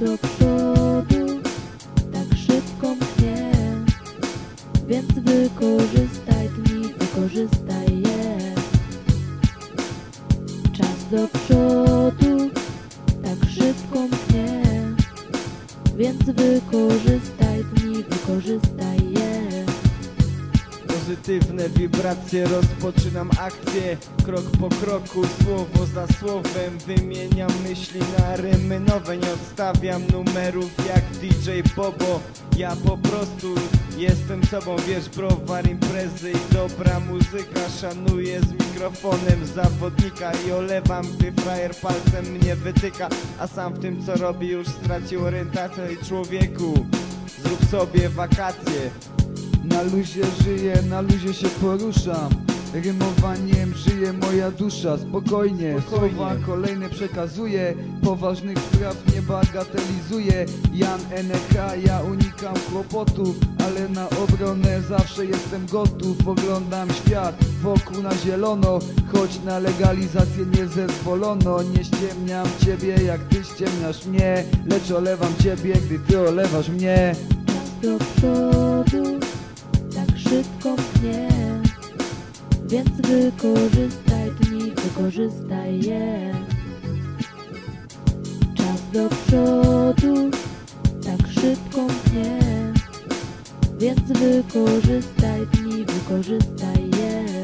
do przodu tak szybko mknie, więc wykorzystaj dni, wykorzystaj je. Czas do przodu tak szybko mknie, więc wykorzystaj dni, wykorzystaj. Pozytywne wibracje, rozpoczynam akcję Krok po kroku, słowo za słowem Wymieniam myśli na rymy nowe Nie odstawiam numerów jak DJ Bobo. Ja po prostu jestem sobą Wiesz, browar, imprezy i dobra muzyka. Szanuję z mikrofonem zawodnika I olewam, gdy frajer palcem mnie wytyka. A sam w tym co robi już stracił orientację. I człowieku, zrób sobie wakacje Na luzie żyję, na luzie się poruszam. Rymowaniem żyje moja dusza, spokojnie, Spokojnie. Słowa kolejne przekazuję. Poważnych spraw nie bagatelizuję Jan NK, ja unikam kłopotów Ale na obronę zawsze jestem gotów. Oglądam świat wokół na zielono Choć na legalizację nie zezwolono. Nie ściemniam ciebie jak ty ściemniasz mnie Lecz olewam ciebie, gdy ty olewasz mnie. Czas do przodu szybko mknie, więc wykorzystaj dni, wykorzystaj je. Czas do przodu tak szybko mknie, więc wykorzystaj dni, wykorzystaj je.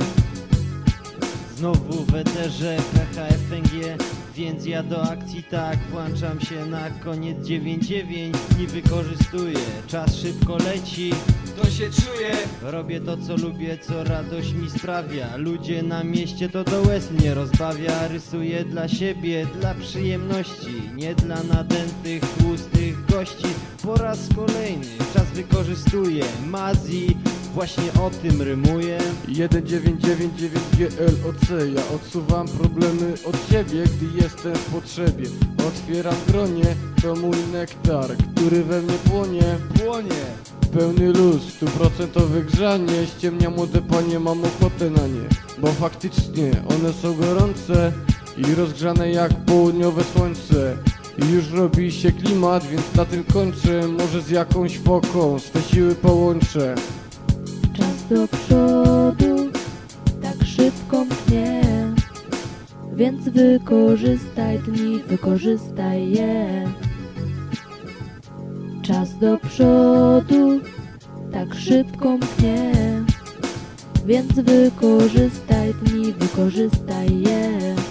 Znowu w eterze PHFNG Więc ja do akcji tak Włączam się na koniec 9-9 Dni wykorzystuję. Czas szybko leci. To się czuje. Robię to co lubię, co radość mi sprawia. Ludzie na mieście to do łez mnie rozbawia. Rysuję dla siebie, dla przyjemności Nie dla nadętych, tłustych gości. Po raz kolejny czas wykorzystuję. Mazi właśnie o tym rymuję. 1999GLOC Ja odsuwam problemy od siebie, gdy jestem w potrzebie. Otwieram gronie, to mój nektar, który we mnie płonie. Płonie. Pełny luz, stuprocentowe grzanie. Ściemnia młode panie, mam ochotę na nie Bo faktycznie one są gorące I rozgrzane jak południowe słońce. I już robi się klimat, więc na tym kończę. Może z jakąś foką swe siły połączę do przodu tak szybko mknie, więc wykorzystaj dni, wykorzystaj je. Czas do przodu tak szybko mknie, więc wykorzystaj dni, wykorzystaj je.